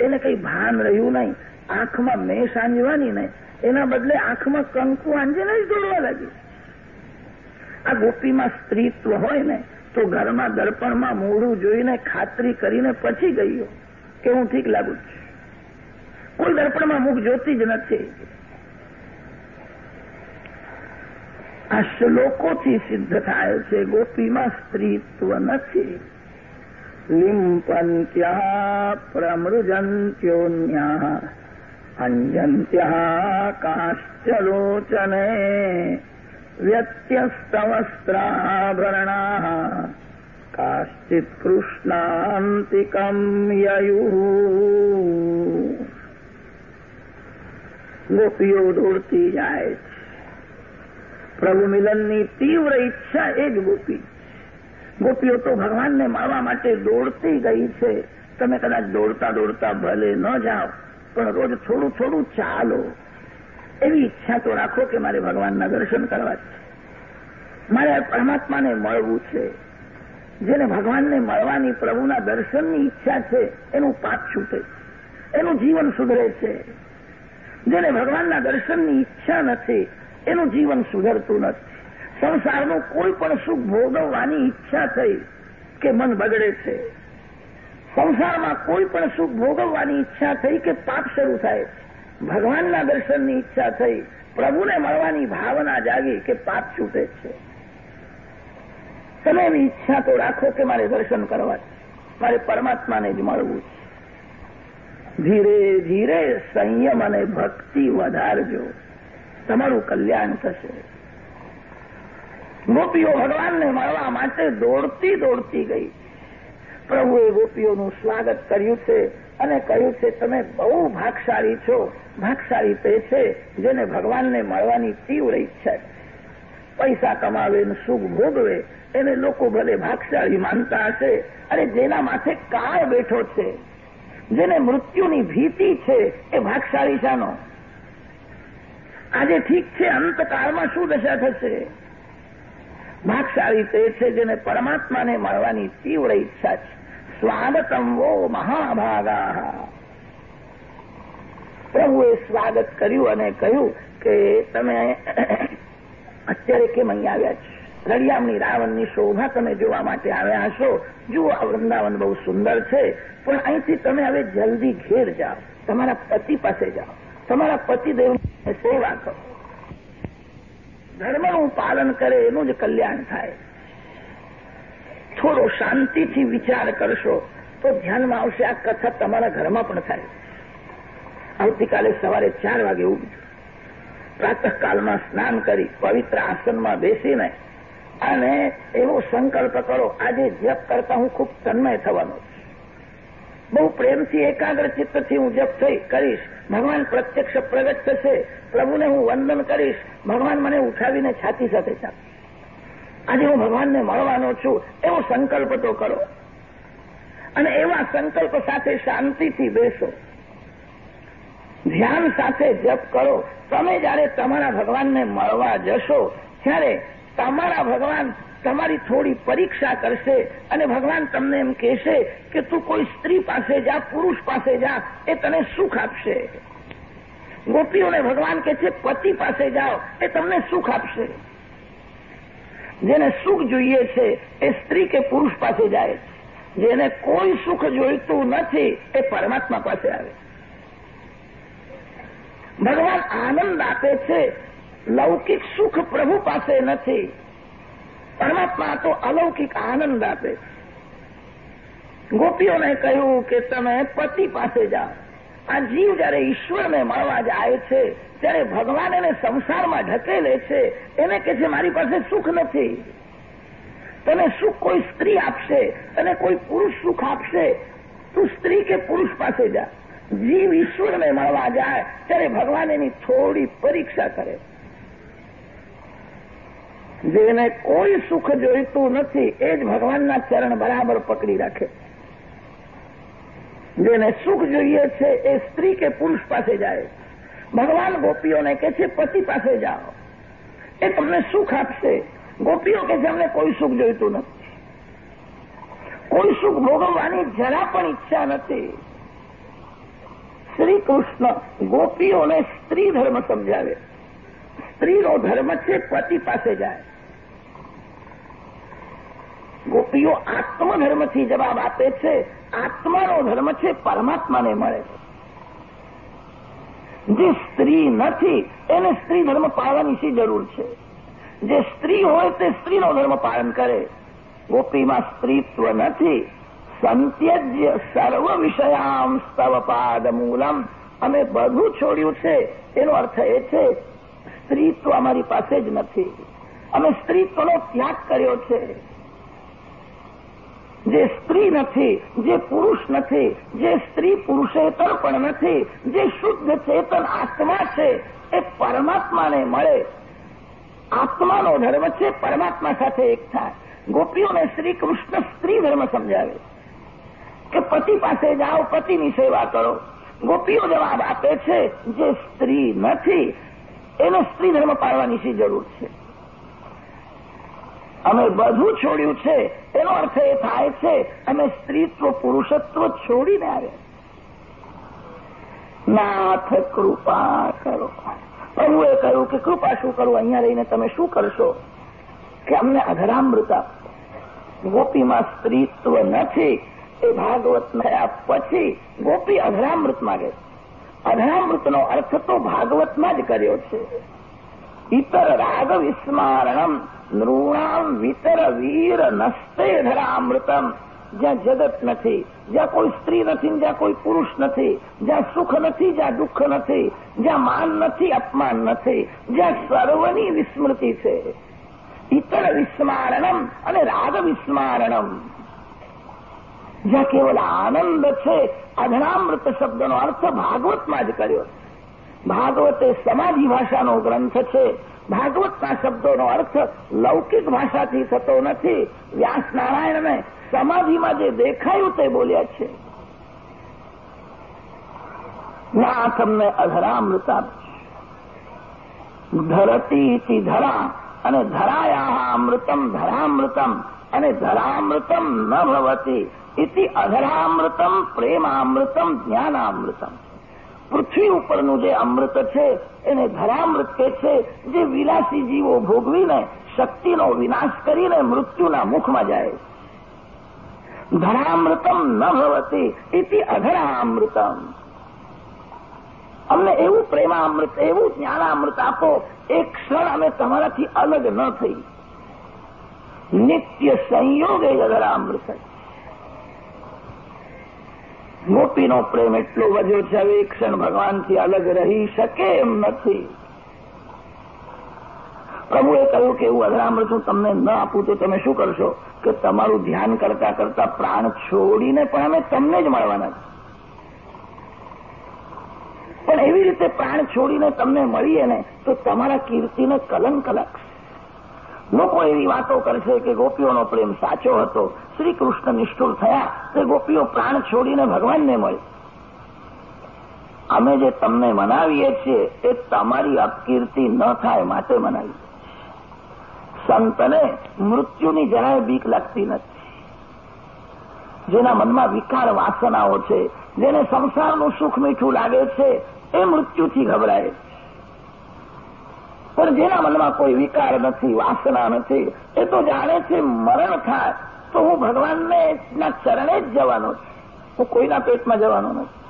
એને કઈ ભાન રહ્યું નહીં. આંખમાં મેષ આંજવાની નહીં. એના બદલે આંખમાં કંકુ આંજીને જ દોડવા લાગી. આ ગોપીમાં સ્ત્રીત્વ હોય ને, તો ઘરમાં દર્પણમાં મોડું જોઈને ખાતરી કરીને પછી ગયો. કે હું ઠીક લાગુ છું. કોઈ દર્પણમાં મુખ જોતી જ નથી. આ શ્લોકોથી સિદ્ધ થાય છે, ગોપીમાં સ્ત્રીત્વ નથી. લિંપંત્યા પ્રમૃજંત્યોન્યા અંજંત્યા કાશ્ચલોચને, વ્યત્યસ્તવસ્ત્રાભરણા કાશ્ચિત કૃષ્ણાંતિકમ યયુ. ગોપીઓ દોડતી જાય છે. પ્રભુ મિલનની તીવ્ર ઈચ્છા એ જ ગોપી. ગોપીઓ તો ભગવાનને મળવા માટે દોડતી ગઈ છે. તમે કદાચ દોડતા દોડતા ભલે ન જાઓ, પણ રોજ થોડું થોડું ચાલો. એવી ઈચ્છા તો રાખો કે મારે ભગવાનના દર્શન કરવા છે. મારે પરમાત્માને મળવું છે. જેને ભગવાનને મળવાની પ્રભુના દર્શનની ઈચ્છા છે, એનું પાપ છૂટે. એનું જીવન સુધરે છે. જેને ભગવાનના દર્શનની ઈચ્છા નથી એનું જીવન સુધરતું નથી. સંસારનું કોઈ પણ સુખ ભોગવવાની ઈચ્છા થઈ કે મન બગડે છે. સંસારમાં કોઈ પણ સુખ ભોગવવાની ઈચ્છા થઈ કે પાપ શરૂ થાય. ભગવાનના દર્શનની ઈચ્છા થઈ, પ્રભુને મળવાની ભાવના જાગી કે પાપ છૂટે છે. તમે એવી ઈચ્છા તો રાખો કે મારે દર્શન કરવા મારે પરમાત્માને જ મળવું છે. ધીરે ધીરે સંયમ અને ભક્તિ વધારજો. તમારું કલ્યાણ થશે. ગોપીઓ ભગવાનને મળવા માટે દોડતી દોડતી ગઈ. પ્રભુએ ગોપીઓનું સ્વાગત કર્યું છે અને કહ્યું છે, તમે બહુ ભાગશાળી છો. ભાગશાળી તે છે જેને ભગવાનને મળવાની તીવ્ર ઈચ્છા પૈસા કમાવે ને સુખ ભોગવે, એને લોકો ભલે ભાગશાળી માનતા હશે, અને જેના માથે કાળ બેઠો છે, જેને મૃત્યુની ભીતિ છે, એ ભાગશાળી શાનો. આજે ઠીક છે, અંતકાળમાં શું દશા થશે? ભાગશાળી તે છે જેને પરમાત્માને મળવાની તીવ્ર ઈચ્છા છે. સ્વાગતમ વો મહાભાગા પ્રભુએ સ્વાગત કર્યું અને કહ્યું કે તમે અત્યારે કેમ અહીં આવ્યા છો? રળિયામણી રાવણની શોભા તમે જોવા માટે આવ્યા હશો? જુઓ, આ વૃંદાવન બહુ સુંદર છે, પણ અહીંથી તમે હવે જલ્દી ઘેર જાઓ. તમારા પતિ પાસે જાઓ. તમારા પતિદેવની સેવા કરો ધર્મનું પાલન કરે એનું જ કલ્યાણ થાય. થોડો શાંતિથી વિચાર કરશો તો ધ્યાનમાં આવશે આ કથા તમારા ઘરમાં પણ થાય. આવતીકાલે સવારે ચાર વાગે ઉગજો પ્રાતઃકાલમાં સ્નાન કરી પવિત્ર આસનમાં બેસીને અને એવો સંકલ્પ કરો, આજે જપ કરતા હું ખૂબ તન્મય થવાનો છું. બહુ પ્રેમથી એકાગ્ર ચિત્તથી હું જપ થઈ કરીશ. ભગવાન પ્રત્યક્ષ પ્રગટ થશે, પ્રભુને હું વંદન કરીશ, ભગવાન મને ઉઠાવીને છાતી સાથે ચાપ. આજે હું ભગવાનને મળવાનો છું, એવો સંકલ્પ તો કરો. અને એવા સંકલ્પ સાથે શાંતિથી બેસો. ધ્યાન સાથે જપ કરો. તમે જયારે તમારા ભગવાનને મળવા જશો, ત્યારે તમારા ભગવાન તમારી થોડી પરીક્ષા કરશે અને ભગવાન તમને એમ કહેશે કે તું કોઈ સ્ત્રી પાસે જા, પુરુષ પાસે જા, એ તને સુખ આપશે. ગોપીઓને ભગવાન કે છે, પતિ પાસે જાઓ, એ તમને સુખ આપશે. જેને સુખ જોઈએ છે, એ સ્ત્રી કે પુરુષ પાસે જાય જેને કોઈ સુખ જોઈતું નથી, એ પરમાત્મા પાસે આવે ભગવાન આનંદ આપે છે, લૌકિક સુખ પ્રભુ પાસે નથી. પરમાત્મા તો અલૌકિક આનંદ આપે. ગોપીઓને કહ્યું કે તમે પતિ પાસે જાઓ. આ જીવ જયારે ઈશ્વરને મળવા જાય છે, ત્યારે ભગવાન એને સંસારમાં ઢકેલે છે. એને કે છે, મારી પાસે સુખ નથી. તને સુખ કોઈ સ્ત્રી આપશે તને કોઈ પુરુષ સુખ આપશે. તું સ્ત્રી કે પુરુષ પાસે જા. જીવ ઈશ્વરને મળવા જાય, ત્યારે ભગવાન એની થોડી પરીક્ષા કરે. જેને કોઈ સુખ જોઈતું નથી, એ જ ભગવાનના ચરણ બરાબર પકડી રાખે. જેને સુખ જોઈએ છે, એ સ્ત્રી કે પુરુષ પાસે જાય. ભગવાન ગોપીઓને કે છે, પતિ પાસે જાઓ. એ તમને સુખ આપશે. ગોપીઓ કે છે, અમને કોઈ સુખ જોઈતું નથી. કોઈ સુખ ભોગવવાની જરા પણ ઈચ્છા નથી. શ્રી કૃષ્ણ ગોપીઓને સ્ત્રી ધર્મ સમજાવે. સ્ત્રીનો ધર્મ છે, પતિ પાસે જાય. ગોપીઓ આત્મધર્મથી જવાબ આપે છે. આત્માનો ધર્મ છે, પરમાત્માને મળે જે સ્ત્રી નથી, એને સ્ત્રી ધર્મ પાળવાની જરૂર છે? જે સ્ત્રી હોય તે સ્ત્રીનો ધર્મ પાલન કરે. ગોપીમાં સ્ત્રીત્વ નથી. સંત્યજ્ય સર્વ વિષયામ સ્તવપાદ મૂલમ. અમે બધું છોડ્યું છે. એનો અર્થ એ છે, સ્ત્રીત્વ અમારી પાસે જ નથી. અમે સ્ત્રીત્વનો ત્યાગ કર્યો છે. જે સ્ત્રી નથી, જે પુરુષ નથી, જે સ્ત્રી પુરુષેતર પણ નથી, જે શુદ્ધ ચેતન આત્મા છે, એ પરમાત્માને મળે. આત્માનો ધર્મ છે પરમાત્મા સાથે એક થાય. ગોપીઓને શ્રી કૃષ્ણ સ્ત્રી ધર્મ સમજાવે. કે પતિ પાસે જાઓ, પતિની સેવા કરો. ગોપીઓ જવાબ આપે છે, જે સ્ત્રી નથી, એનો સ્ત્રી ધર્મ પાડવાની શી જરૂર છે? અમે બધું છોડ્યું છે. એનો અર્થ એ થાય છે, અમે સ્ત્રીત્વ, પુરુષત્વ છોડીને આવ્યા નાથ, કૃપા કરો. પ્રભુએ કહ્યું કે કૃપા શું કરું? અહીંયા રહીને તમે શું કરશો? કે અમને અધરામૃત ગોપીમાં સ્ત્રીત્વ નથી. એ ભાગવત થયા પછી ગોપી અધરામૃત માગે અઘરામૃતનો અર્થ તો ભાગવતમાં જ કર્યો છે. ઇતર રાગ વિસ્મારણમ નૃણામ વિતર વીર નસ્તે ધરામૃતમ જ્યાં જગત નથી જ્યાં કોઈ સ્ત્રી નથી જ્યાં કોઈ પુરુષ નથી જ્યાં સુખ નથી જ્યાં દુઃખ નથી જ્યાં માન નથી અપમાન નથી જ્યાં સર્વની વિસ્મૃતિ છે ઇતર વિસ્મારણમ અને રાગ વિસ્મારણમ જ્યાં કેવલ આનંદ છે અધરામૃત શબ્દનો અર્થ ભાગવતમાં જ કર્યો ભાગવત એ સમાધિ ભાષાનો ગ્રંથ છે. ભાગવતના શબ્દોનો અર્થ લૌકિક ભાષાથી થતો નથી. વ્યાસ નારાયણને સમાધિમાં જે દેખાયું તે બોલ્યા છે. ના તમને અધરામૃત ધરતી ધરા અને ધરાયા અમૃતમ ધરામૃતમ અને ધરામૃતમ ન ભવતી. ઇતિ અધરામૃતમ પ્રેમામૃતમ જ્ઞાનામૃતમ. પૃથ્વી ઉપરનું જે અમૃત છે, એને ધરામૃત કે છે, જે વિલાસી જીવો ભોગવીને શક્તિનો વિનાશ કરીને મૃત્યુના મુખમાં જાય. ધરામૃતમ ન ભવતી ઇતિ અધરામૃતમ. અમને એવું પ્રેમામૃત, એવું જ્ઞાનામૃત આપો, એક ક્ષણ અમે તમારાથી અલગ ન થઈ. નિત્ય સંયોગ એ અધરામૃત. ગોપીનો પ્રેમ એટલો વધ્યો છે, હવે એક ક્ષણ ભગવાનથી અલગ રહી શકે એમ નથી. પ્રભુએ કહ્યું કે એવું અધરામૃત હું તમને ન આપું તો તમે શું કરશો? કે તમારું ધ્યાન કરતા કરતા પ્રાણ છોડીને પણ અમે તમને જ મળવાના પણ એવી રીતે પ્રાણ છોડીને તમને મળીએ ને, તો તમારા કીર્તિને કલંક લાગશે. લોકો એવી વાતો કરશે કે ગોપીઓનો પ્રેમ સાચો હતો શ્રી કૃષ્ણ નિષ્ઠુર થયા તે ગોપીઓ પ્રાણ છોડીને ભગવાનને મળે. અમે જે તમને મનાવીએ છીએ એ તમારી અપકીર્તિ ન થાય માટે મનાવી સંતને મૃત્યુની જરાય બીક લાગતી નથી. જેના મનમાં વિકાર વાસનાઓ છે, જેને સંસારનું સુખ મીઠું લાગે છે, એ મૃત્યુથી ગભરાય પણ જેના મનમાં કોઈ વિકાર નથી, વાસના નથી, એ તો જાણે છે મરણ થાય. તો હું ભગવાનને ના ચરણે જ જવાનો છું. હું કોઈના પેટમાં જવાનો નથી.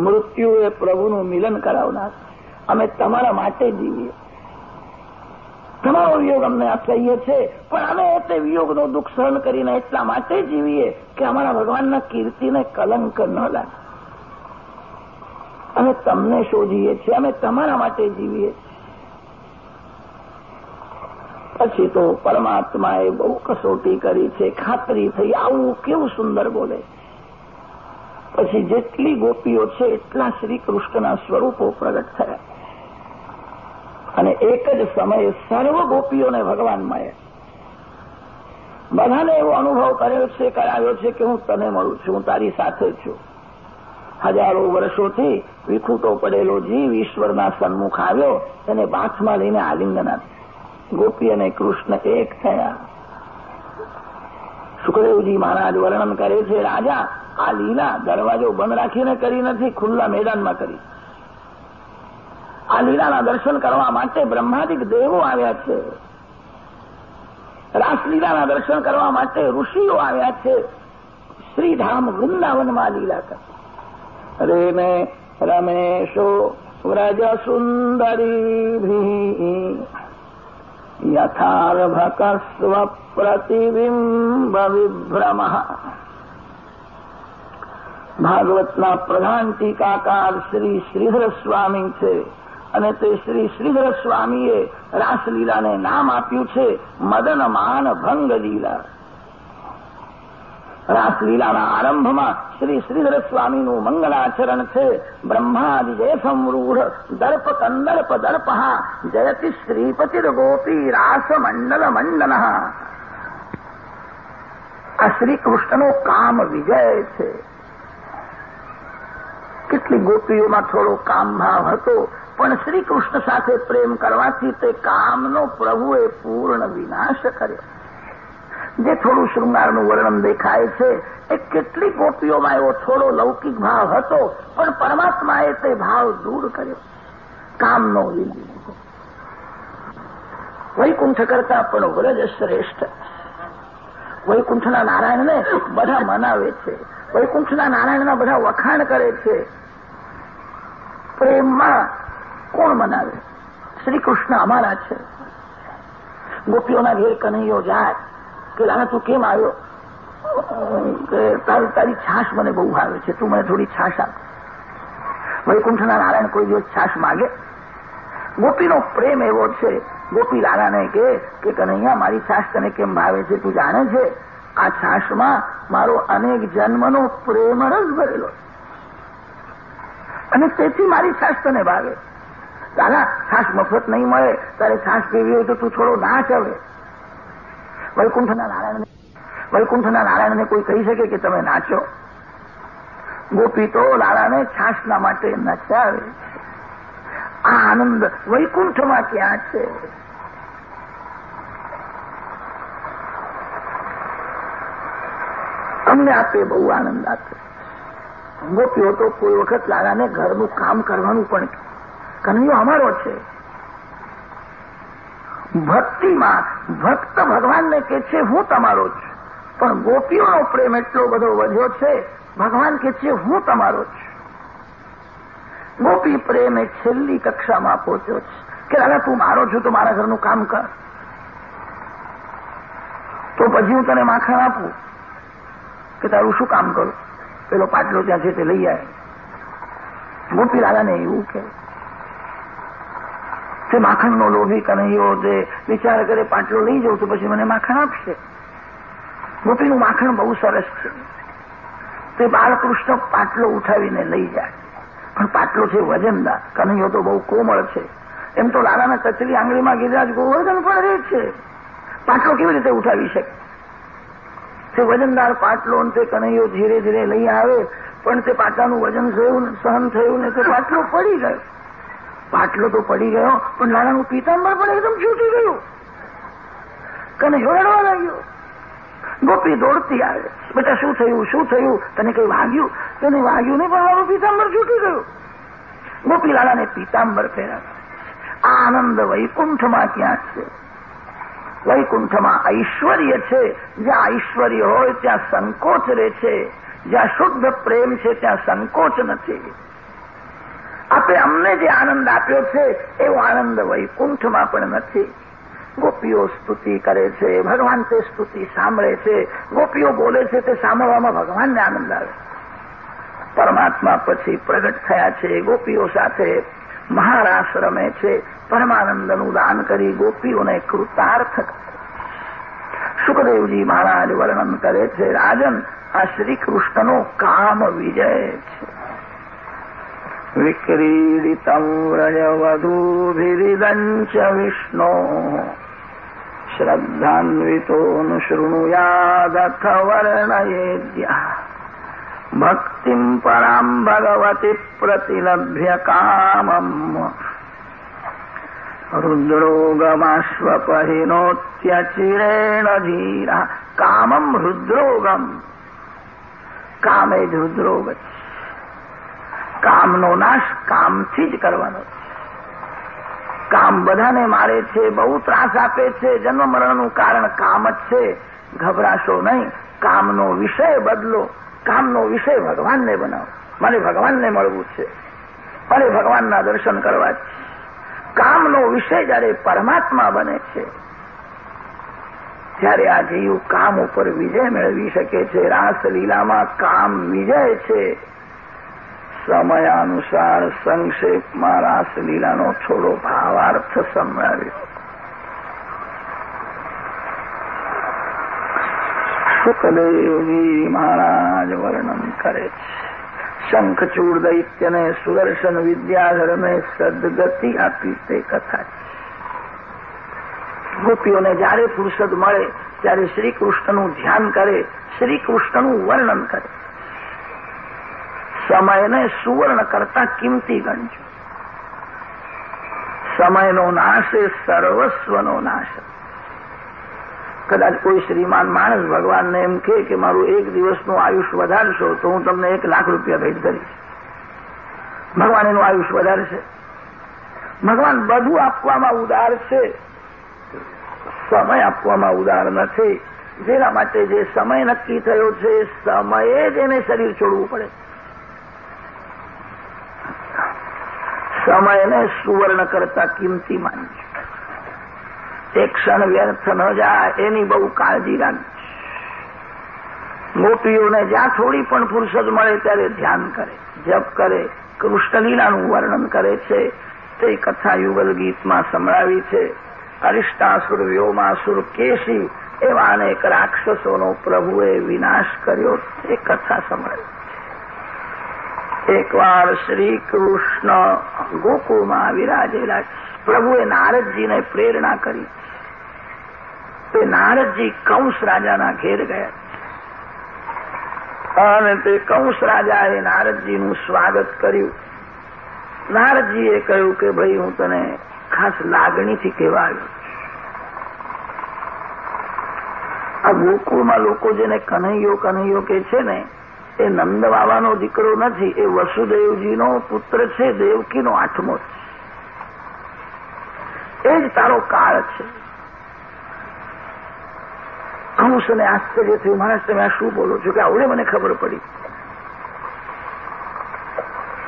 મૃત્યુ એ પ્રભુનું મિલન કરાવનાર. અમે તમારા માટે જીવીએ. તમારો વિયોગ અમને અસહ્ય છે, પણ અમે તે વિયોગનો દુઃખ સહન કરીને એટલા માટે જીવીએ કે અમારા ભગવાનના કીર્તિને કલંક ન લાગે. અમે તમને શોધીએ છીએ, અમે તમારા માટે જીવીએ પછી તો પરમાત્માએ બહુ કસોટી કરી છે, ખાતરી થઈ, આવું કેવું સુંદર બોલે. પછી જેટલી ગોપીઓ છે, એટલા શ્રી કૃષ્ણના સ્વરૂપો પ્રગટ થયા. અને એક જ સમયે સર્વ ગોપીઓને ભગવાન મળ્યા બધાને એવો અનુભવ કર્યો છે, કરાવ્યો છે કે હું તને મળું છું, હું તારી સાથે છું. હજારો વર્ષોથી વિખૂટો પડેલો જીવ ઈશ્વરના સન્મુખ આવ્યો, તેને બાથમાં લઈને આલિંગન ગોપી અને કૃષ્ણ એક થયા સુખદેવજી મહારાજ વર્ણન કરે છે રાજા આ લીલા દરવાજો બંધ રાખીને કરી નથી ખુલ્લા મેદાનમાં કરી આ લીલાના દર્શન કરવા માટે બ્રહ્માદિક દેવો આવ્યા છે। રાસલીલાના દર્શન કરવા માટે ઋષિઓ આવ્યા છે। શ્રીધામ વૃંદાવનમાં લીલા કર। અરે રમેશો, વ્રજ સુંદરી યથાર્ભકસ્વ પ્રતિબિંબ વિભ્રમ ભાગવતના પ્રધાન ટીકાકાર શ્રી શ્રીધર સ્વામી છે અને તે શ્રી શ્રીધર સ્વામીએ રાસલીલાને નામ આપ્યું છે મદન માન ભંગ લીલા રાસલીલાના આરંભમાં શ્રી શ્રીધર સ્વામીનું મંગલાચરણ છે. બ્રહ્માદિ જય સંરૂઢ દર્પ કંદર્પ દર્પ, જયતિ શ્રીપતિર ગોપી રાસ મંડલ. મંડન આ શ્રી કૃષ્ણનો કામ વિજય છે. કેટલી ગોપીઓમાં થોડો કામ ભાવ હતો, પણ શ્રી કૃષ્ણ સાથે પ્રેમ કરવાથી તે કામનો પ્રભુએ પૂર્ણ વિનાશ કર્યો. જે થોડું શૃંગારનું વર્ણન દેખાય છે, એ કેટલી ગોપીઓમાં એવો થોડો લૌકિક ભાવ હતો, પણ પરમાત્માએ તે ભાવ દૂર કર્યો. કામનો લીધો વૈકુંઠ કરતા પણ વ્રજ શ્રેષ્ઠ. વૈકુંઠના નારાયણને બધા મનાવે છે. વૈકુંઠના નારાયણના બધા વખાણ કરે છે. પ્રેમમાં કોણ મનાવે? શ્રી કૃષ્ણ અમારા છે. ગોપીઓના ઘેર કનૈયો જાય. કે લાલા તું કેમ આવ્યો? તારી તારી છાશ મને બહુ ભાવે છે. તું મને થોડી છાશ આપ. વૈકુંઠના નારાયણ કોઈ દિવસ છાશ માગે. ગોપીનો પ્રેમ એવો છે, ગોપી લાલાને કે કનૈયા, મારી છાશ તને કેમ ભાવે છે? તું જાણે છે, આ છાશમાં મારો અનેક જન્મનો પ્રેમ રસ ભરેલો અને તેથી મારી છાશ તને ભાવે. દાદા છાશ મફત નહીં મળે. તારે છાશ પીવી હોય તો તું થોડો ના હવે વૈકુંઠના નારાયણને વૈકુંઠના નારાયણને કોઈ કહી શકે કે તમે નાચો? ગોપી તો લાલાને છાસના માટે નચાવે. આ આનંદ વૈકુંઠમાં ક્યાં છે? અમને આપે બહુ આનંદ આપે. ગોપીઓ તો કોઈ વખત લાલાને ઘરનું કામ કરવાનું પણ કનૈયો અમારો છે. ભક્તિમાં ભક્ત ભગવાનને કે છે, હું તમારો જ પણ ગોપીઓનો પ્રેમ એટલો બધો વધ્યો છે, ભગવાન કે છે, હું તમારો જ ગોપી પ્રેમ છેલ્લી કક્ષામાં પહોંચ્યો છે. કે, દાદા, તું મારો છું, તો મારા ઘરનું કામ કર. તો પછી હું તને માખણ આપું કે, તારું શું કામ કરું? પેલો પાટલો ત્યાં છે તે લઈ આવે. ગોપી દાદાને એવું કે તે માખણનો લોભી કનૈયો તે વિચાર કરે, પાટલો લઈ જવું તો પછી મને માખણ આપશે. ગોપીનું માખણ બહુ સરસ છે. તે બાળકૃષ્ણ પાટલો ઉઠાવીને લઈ જાય. પણ પાટલો છે વજનદાર, કનૈયો તો બહુ કોમળ છે. એમ તો લાલાના કચરી આંગળીમાં ગિરિરાજ ગોવર્ધન પણ રહે છે. પાટલો કેવી રીતે ઉઠાવી શકે? તે વજનદાર પાટલો તે કનૈયો ધીરે ધીરે લઈ આવે, પણ તે પાટલાનું વજન થયું સહન થયું ને તે પાટલો પડી ગયો. પાટલો તો પડી ગયો, પણ લાલાનું પીતાંબર પણ એકદમ છૂટી ગયું. કને જોડવા લાગ્યો. ગોપી દોડતી આવે. બેટા, શું થયું? શું થયું? તને કઈ વાગ્યું? તને વાગ્યું નહીં, પણ મારું પીતાંબર છૂટી ગયું. ગોપી લાલાને પીતાંબર પહેરાવે આનંદ વૈકુંઠમાં ક્યાં છે? વૈકુંઠમાં ઐશ્વર્ય છે. જ્યાં ઐશ્વર્ય હોય, ત્યાં સંકોચ રહે છે. જ્યાં શુદ્ધ પ્રેમ છે, ત્યાં સંકોચ નથી. આપે અમને જે આનંદ આપ્યો છે, એવો આનંદ વૈકુંઠમાં પણ નથી. ગોપીઓ સ્તુતિ કરે છે, ભગવાન તે સ્તુતિ સાંભળે છે. ગોપીઓ બોલે છે તે સાંભળવામાં ભગવાનને આનંદ આવે. પરમાત્મા પછી પ્રગટ થયા છે, ગોપીઓ સાથે મહારાસ છે. પરમાનંદનું દાન કરી ગોપીઓને કૃતાર્થ સુખદેવજી મહારાજ વર્ણન કરે છે, રાજન, આ શ્રી કૃષ્ણનો કામ વિજય છે. વ્રજવધૂભિરિદંચ વિષ્ણો શ્રદ્ધાન્વિતોનુશૃણુયાદથ વર્ણયેદ્યા ભક્તિમ પરામ ભગવતી પ્રતિલભ્ય કામમ રુદ્રોગમાશ્વપહિનોત્યચિરેણ ધીરા કામમ રુદ્રોગમ કામ એ જ રુદ્રોગ કામનો નાશ કામથી જ કરવાનો કામ બધાને મારે છે, બહુ ત્રાસ આપે છે, જન્મ મરણનું કારણ કામ જ છે. ગભરાશો નહીં, કામનો વિષય બદલો, કામનો વિષય ભગવાનને બનાવો. મારે ભગવાનને મળવું છે મારે ભગવાનના દર્શન કરવા છે. કામનો વિષય જયારે પરમાત્મા બને છે, ત્યારે આ જીવ કામ ઉપર વિજય મેળવી શકે છે. રાસલીલામાં કામ વિજય છે. સમયાનુસાર સંક્ષેપમાં રાસલીલાનો થોડો ભાવાર્થ સમજાવ્યો સુખદેવજી મહારાજ વર્ણન કરે છે. શંખચૂડ દૈત્યને સુદર્શન વિદ્યાધરને સદગતિ આપી તે કથા ગોપીઓને જ્યારે ફુરસદ મળે, ત્યારે શ્રી કૃષ્ણનું ધ્યાન કરે શ્રી કૃષ્ણનું વર્ણન કરે. સમયને સુવર્ણ કરતા કિંમતી ગણજો. સમયનો નાશ એ સર્વસ્વનો નાશ કદાચ કોઈ શ્રીમાન માણસ ભગવાનને એમ કહે કે મારું એક દિવસનું આયુષ વધારશો તો હું તમને એક લાખ રૂપિયા ભેટ કરીશ. ભગવાન એનું આયુષ વધારશે. ભગવાન બધું આપવામાં ઉદાર છે. સમય આપવામાં ઉદાર નથી. જેના માટે જે સમય નક્કી થયો છે સમયે જ એને શરીર છોડવું પડે. સમયને સુવર્ણ કરતા કિંમતી માનજો એક ક્ષણ વ્યર્થ ન જાય, એની બહુ કાળજી રાખી ગોપીઓને જ્યાં થોડી પણ ફુરસદ મળે ત્યારે ધ્યાન કરે, જપ કરે, કૃષ્ણલીલાનું વર્ણન કરે છે. તે કથા યુગલ ગીતમાં સંભળાવી છે. અરિષ્ટાસુર, વ્યોમાસુર, કેશી એવા અનેક રાક્ષસોનો પ્રભુએ વિનાશ કર્યો એ કથા સંભળાવી એકવાર શ્રી કૃષ્ણ ગોકુળમાં વિરાજેલા પ્રભુએ નારદજીને પ્રેરણા કરી. તે નારદજી કંસ રાજાના ઘેર ગયા. અને તે કંસ રાજાએ નારદજીનું સ્વાગત કર્યું. નારદજીએ કહ્યું કે ભાઈ, હું તને ખાસ લાગણીથી કહેવા આવ્યો આ ગોકુળમાં લોકો જેને કનૈયો કનૈયો કે છે ને એ નંદ બાબાનો દીકરો નથી, એ વસુદેવજીનો પુત્ર છે, દેવકીનો આઠમો છે. એ જ તારો કાળ છે. કંસને આશ્ચર્ય થયું માણસ, તમે આ શું બોલો છો કે આવડે મને ખબર પડી.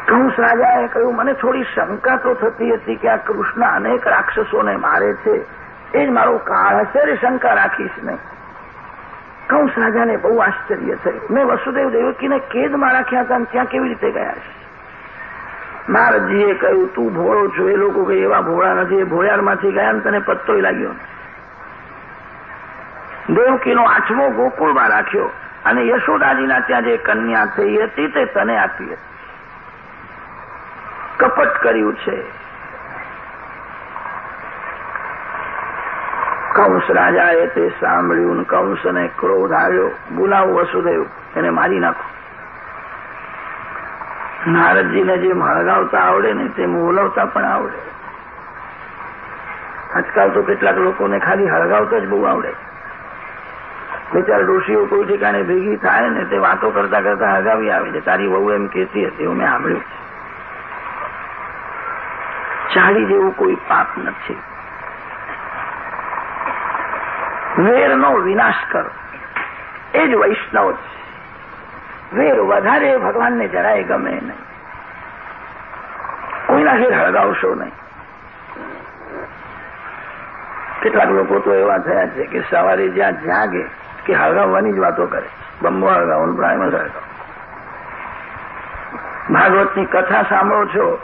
કંસ રાજાએ કહ્યું, મને થોડી શંકા તો થતી હતી કે આ કૃષ્ણ અનેક રાક્ષસોને મારે છે. એ જ મારો કાળ હશે શંકા રાખીશ નહીં. કંસ રાજાને બહુ આશ્ચર્ય થયું. મેં વસુદેવ દેવકીને કેદમાં રાખ્યા હતા ત્યાં કેવી રીતે ગયા છે? નારદજીએ કહ્યું, તું ભોળો છો. એ લોકો કઈ એવા ભોળા નથી, એ ભોળિયારમાંથી ગયા ને તને પત્તોય લાગ્યો દેવકીનો આઠમો ગોકુળમાં રાખ્યો અને યશોદાજીના ત્યાં જે કન્યા થઈ હતી તે તને આપી હતી. કપટ કર્યું છે. કંસ રાજાએ તે સાંભળ્યું કંસને ક્રોધ આવ્યો. બોલાવો વસુદેવ, એને મારી નાખો. નારદજીને જે હળગાવતા આવડે ને તેમ ઓલવતા પણ આવડે. આજકાલ તો કેટલાક લોકોને ખાલી હળગાવતા જ બહુ આવડે. બિચાર ડોશીઓ કોઈ ઠેકાણે ભેગી થાય ને તે વાતો કરતા કરતા હળગાવી આવે છે. તારી વહુ એમ કહેતી હતી એવું મેં સાંભળ્યું ચાળી જેવું કોઈ પાપ નથી. વેરનો વિનાશ કરો. એ જ વૈષ્ણવ છે. વેર વધારે ભગવાનને જરાય ગમે નહીં. કોઈના ઘેર હળગાવશો નહીં. કેટલાક લોકો તો એવા થયા છે કે સવારે જ્યાં જાગે કે હળગાવવાની જ વાતો કરે બંબો હળગાવો પ્રાયમસ હળગાવો. ભાગવતની કથા સાંભળો છો.